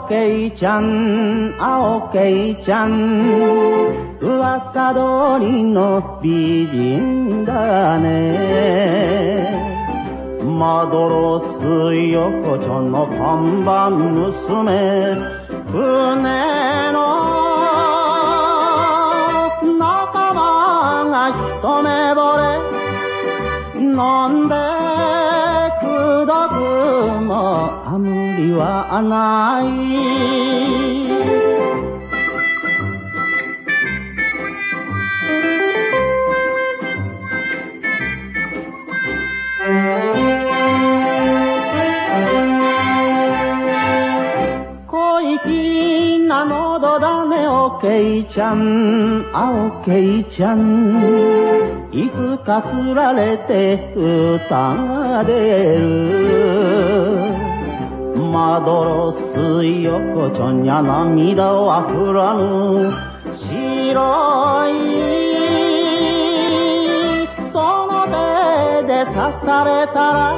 けいちゃん、あおけいちゃん。噂通りの美人だね。まどろす横丁の看板娘、船の仲間が一目惚れ、飲んでりはない。粋な喉だねおけいちゃん、あおけいちゃん。いつかつられて歌が出る。まどろす横丁にゃ涙は降らぬ。白いその手で刺されたら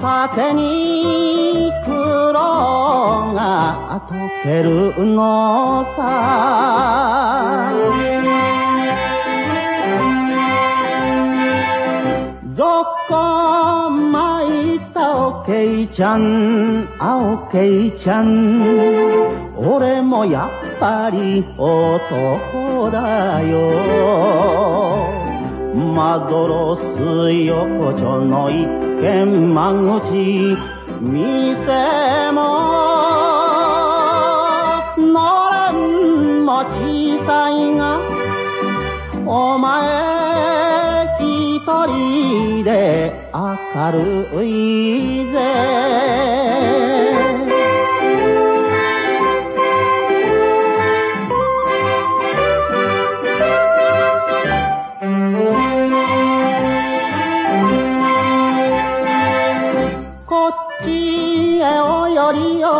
酒に黒が溶けるのさ。ぞっこけいちゃん、あおけいちゃん。俺もやっぱり男だよ。マドロス横丁の一軒間口、店も、人で明るいぜ。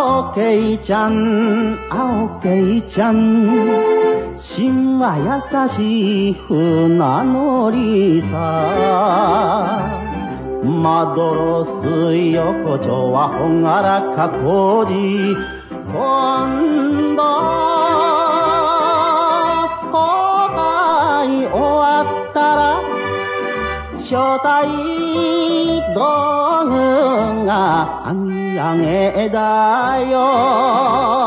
りおけいちゃん、あおけいちゃん。芯は優しい船乗りさ。まどろす横丁はほがらか工事。今度、招待道具が網上げだよ。